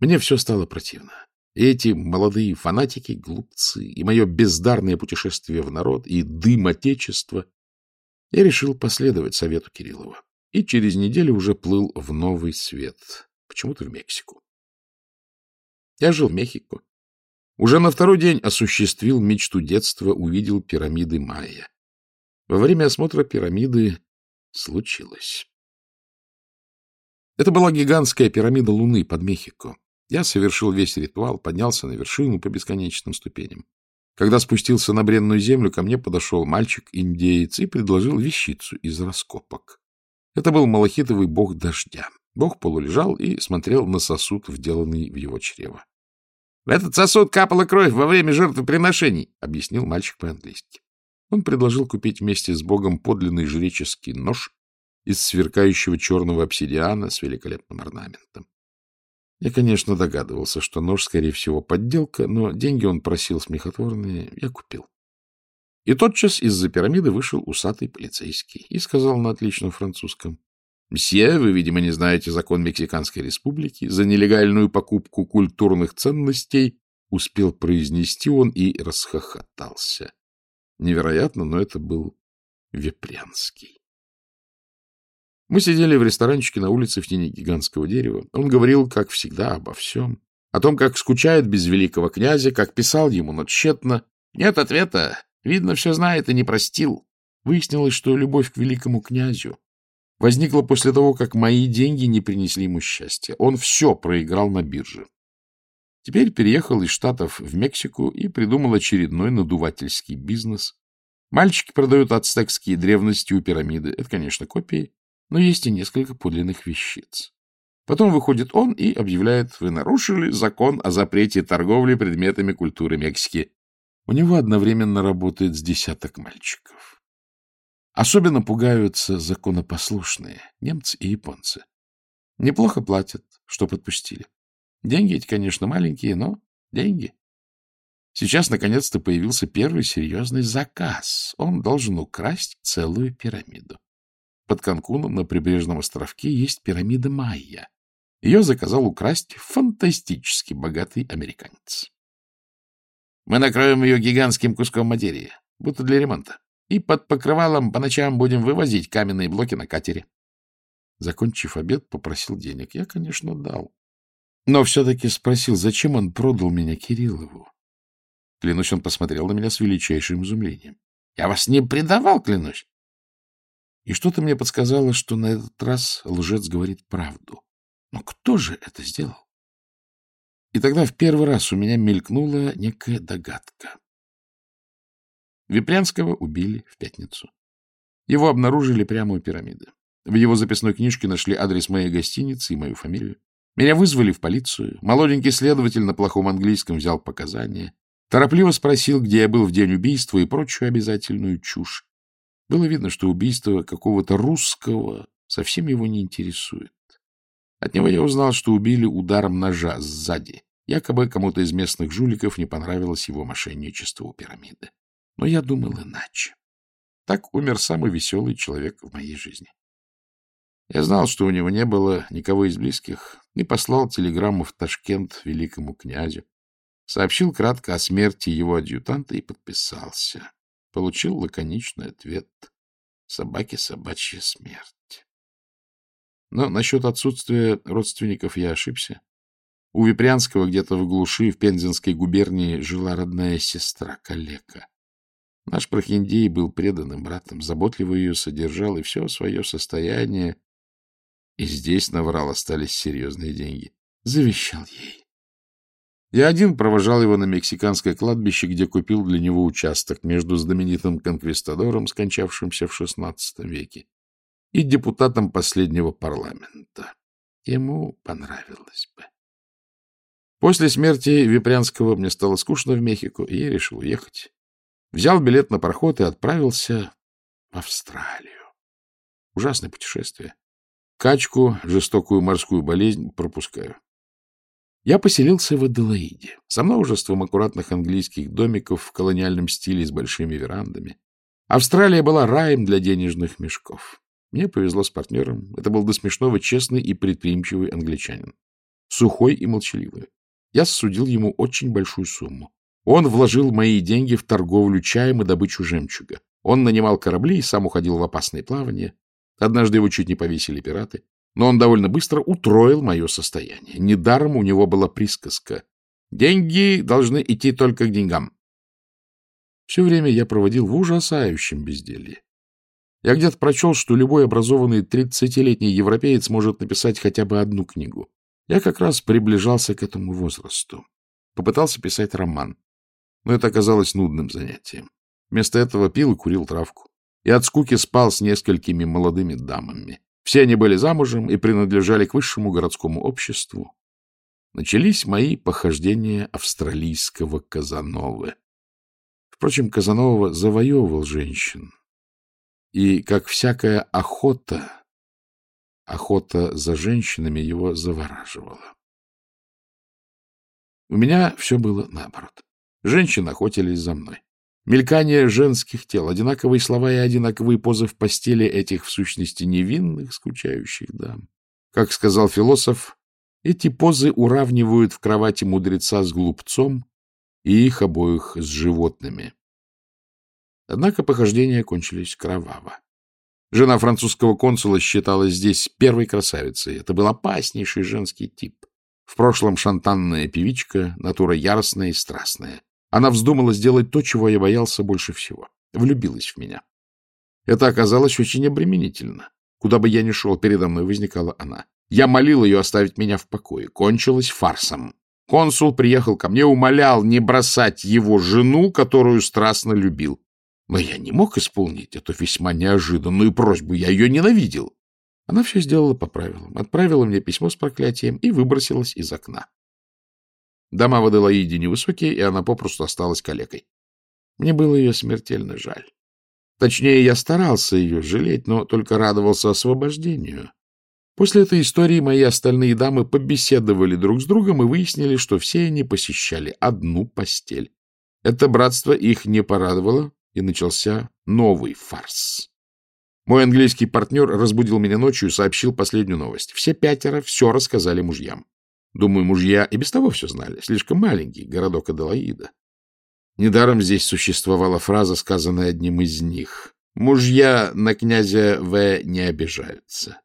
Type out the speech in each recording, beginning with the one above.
Мне все стало противно. Эти молодые фанатики, глупцы, и мое бездарное путешествие в народ, и дым Отечества. Я решил последовать совету Кириллова. И через неделю уже плыл в новый свет, почему-то в Мексику. Я жил в Мехико. Уже на второй день осуществил мечту детства, увидел пирамиды Майя. Во время осмотра пирамиды случилось. Это была гигантская пирамида Луны под Мехико. Я совершил весь ритуал, поднялся на вершину по бесконечным ступеням. Когда спустился на бренную землю, ко мне подошел мальчик-индеец и предложил вещицу из раскопок. Это был малахитовый бог дождя. Бог полулежал и смотрел на сосуд, вделанный в его чрево. — В этот сосуд капала кровь во время жертвоприношений, — объяснил мальчик по-английски. Он предложил купить вместе с богом подлинный жреческий нож из сверкающего черного обсидиана с великолепным орнаментом. Я, конечно, догадывался, что нож, скорее всего, подделка, но деньги он просил смехотворные, я купил. И тотчас из-за пирамиды вышел усатый полицейский и сказал на отличном французском, «Мсье, вы, видимо, не знаете закон Мексиканской республики. За нелегальную покупку культурных ценностей успел произнести он и расхохотался. Невероятно, но это был Вепрянский. Мы сидели в ресторанчике на улице в тени гигантского дерева. Он говорил, как всегда, обо всем. О том, как скучает без великого князя, как писал ему, но тщетно. Нет ответа. Видно, все знает и не простил. Выяснилось, что любовь к великому князю возникла после того, как мои деньги не принесли ему счастья. Он все проиграл на бирже. Теперь переехал из Штатов в Мексику и придумал очередной надувательский бизнес. Мальчики продают ацтекские древности у пирамиды. Это, конечно, копии но есть и несколько подлинных вещиц. Потом выходит он и объявляет, вы нарушили закон о запрете торговли предметами культуры Мексики. У него одновременно работает с десяток мальчиков. Особенно пугаются законопослушные немцы и японцы. Неплохо платят, что подпустили. Деньги эти, конечно, маленькие, но деньги. Сейчас, наконец-то, появился первый серьезный заказ. Он должен украсть целую пирамиду. Под Канкуном на прибрежном островке есть пирамида Майя. Ее заказал украсть фантастически богатый американец. Мы накроем ее гигантским куском материи, будто для ремонта, и под покрывалом по ночам будем вывозить каменные блоки на катере. Закончив обед, попросил денег. Я, конечно, дал. Но все-таки спросил, зачем он продал меня Кириллову. Клянусь, он посмотрел на меня с величайшим изумлением. — Я вас не предавал, клянусь. И что-то мне подсказало, что на этот раз лжец говорит правду. Но кто же это сделал? И тогда в первый раз у меня мелькнула некая догадка. Випрянского убили в пятницу. Его обнаружили прямо у пирамиды. В его записной книжке нашли адрес моей гостиницы и мою фамилию. Меня вызвали в полицию. Молоденький следователь на плохом английском взял показания. Торопливо спросил, где я был в день убийства и прочую обязательную чушь. Было видно, что убийство какого-то русского совсем его не интересует. От него я узнал, что убили ударом ножа сзади. Якобы кому-то из местных жуликов не понравилось его мошенничество у пирамиды. Но я думал иначе. Так умер самый веселый человек в моей жизни. Я знал, что у него не было никого из близких, и послал телеграмму в Ташкент великому князю. Сообщил кратко о смерти его адъютанта и подписался получил лаконичный ответ «Собаке собачья смерть». Но насчет отсутствия родственников я ошибся. У Випрянского где-то в глуши в Пензенской губернии жила родная сестра, калека. Наш прохиндей был преданным братом, заботливо ее содержал, и все свое состояние, и здесь наврал остались серьезные деньги, завещал ей. Я один провожал его на мексиканское кладбище, где купил для него участок между знаменитым конквистадором, скончавшимся в XVI веке, и депутатом последнего парламента. Ему понравилось бы. После смерти Випрянского мне стало скучно в Мехико, и я решил уехать. Взял билет на пароход и отправился в Австралию. Ужасное путешествие. Качку, жестокую морскую болезнь пропускаю. Я поселился в Аделаиде, со множеством аккуратных английских домиков в колониальном стиле с большими верандами. Австралия была раем для денежных мешков. Мне повезло с партнером. Это был до смешного честный и предприимчивый англичанин. сухой и молчаливый. Я судил ему очень большую сумму. Он вложил мои деньги в торговлю чаем и добычу жемчуга. Он нанимал корабли и сам уходил в опасные плавания. Однажды его чуть не повесили пираты. Но он довольно быстро утроил мое состояние. Недаром у него была присказка. Деньги должны идти только к деньгам. Все время я проводил в ужасающем безделье. Я где-то прочел, что любой образованный тридцатилетний европеец может написать хотя бы одну книгу. Я как раз приближался к этому возрасту. Попытался писать роман. Но это оказалось нудным занятием. Вместо этого пил и курил травку. И от скуки спал с несколькими молодыми дамами. Все они были замужем и принадлежали к высшему городскому обществу. Начались мои похождения австралийского Казановы. Впрочем, Казанова завоевывал женщин. И, как всякая охота, охота за женщинами его завораживала. У меня все было наоборот. Женщины охотились за мной. Мелькание женских тел, одинаковые слова и одинаковые позы в постели этих, в сущности, невинных, скучающих дам. Как сказал философ, эти позы уравнивают в кровати мудреца с глупцом и их обоих с животными. Однако похождения кончились кроваво. Жена французского консула считалась здесь первой красавицей. Это был опаснейший женский тип. В прошлом шантанная певичка, натура яростная и страстная. Она вздумала сделать то, чего я боялся больше всего. Влюбилась в меня. Это оказалось очень обременительно. Куда бы я ни шел, передо мной возникала она. Я молил ее оставить меня в покое. Кончилось фарсом. Консул приехал ко мне, умолял не бросать его жену, которую страстно любил. Но я не мог исполнить эту весьма неожиданную просьбу. Я ее ненавидел. Она все сделала по правилам. Отправила мне письмо с проклятием и выбросилась из окна. Дома в Аделаиде невысокие, и она попросту осталась калекой. Мне было ее смертельно жаль. Точнее, я старался ее жалеть, но только радовался освобождению. После этой истории мои остальные дамы побеседовали друг с другом и выяснили, что все они посещали одну постель. Это братство их не порадовало, и начался новый фарс. Мой английский партнер разбудил меня ночью и сообщил последнюю новость. Все пятеро все рассказали мужьям. Думаю, мужья и без того все знали. Слишком маленький городок Аделаида. Недаром здесь существовала фраза, сказанная одним из них. «Мужья на князя В. не обижаются».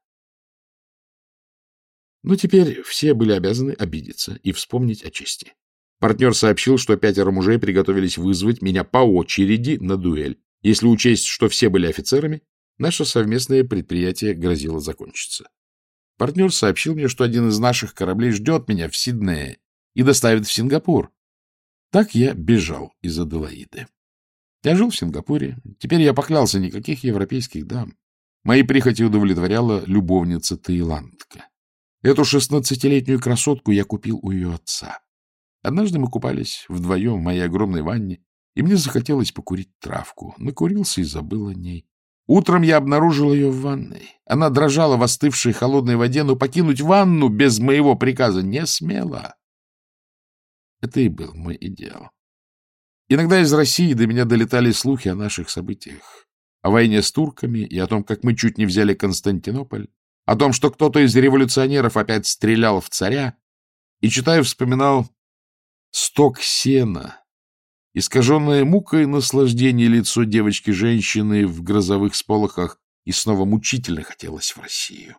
Но теперь все были обязаны обидеться и вспомнить о чести. Партнер сообщил, что пятеро мужей приготовились вызвать меня по очереди на дуэль. Если учесть, что все были офицерами, наше совместное предприятие грозило закончиться. Партнер сообщил мне, что один из наших кораблей ждет меня в Сиднее и доставит в Сингапур. Так я бежал из Аделаиды. Я жил в Сингапуре. Теперь я поклялся никаких европейских дам. Мои прихоти удовлетворяла любовница Таиландка. Эту шестнадцатилетнюю красотку я купил у ее отца. Однажды мы купались вдвоем в моей огромной ванне, и мне захотелось покурить травку. Накурился и забыл о ней. Утром я обнаружил ее в ванной. Она дрожала в остывшей холодной воде, но покинуть ванну без моего приказа не смела. Это и был мой идеал. Иногда из России до меня долетали слухи о наших событиях. О войне с турками и о том, как мы чуть не взяли Константинополь. О том, что кто-то из революционеров опять стрелял в царя. И, читая, вспоминал сток сена, Искаженное мукой наслаждение лицо девочки-женщины в грозовых сполохах и снова мучительно хотелось в Россию.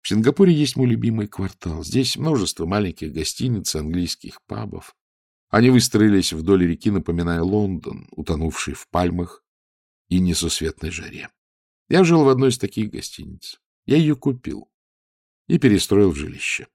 В Сингапуре есть мой любимый квартал. Здесь множество маленьких гостиниц, английских пабов. Они выстроились вдоль реки, напоминая Лондон, утонувший в пальмах и несусветной жаре. Я жил в одной из таких гостиниц. Я ее купил и перестроил в жилище.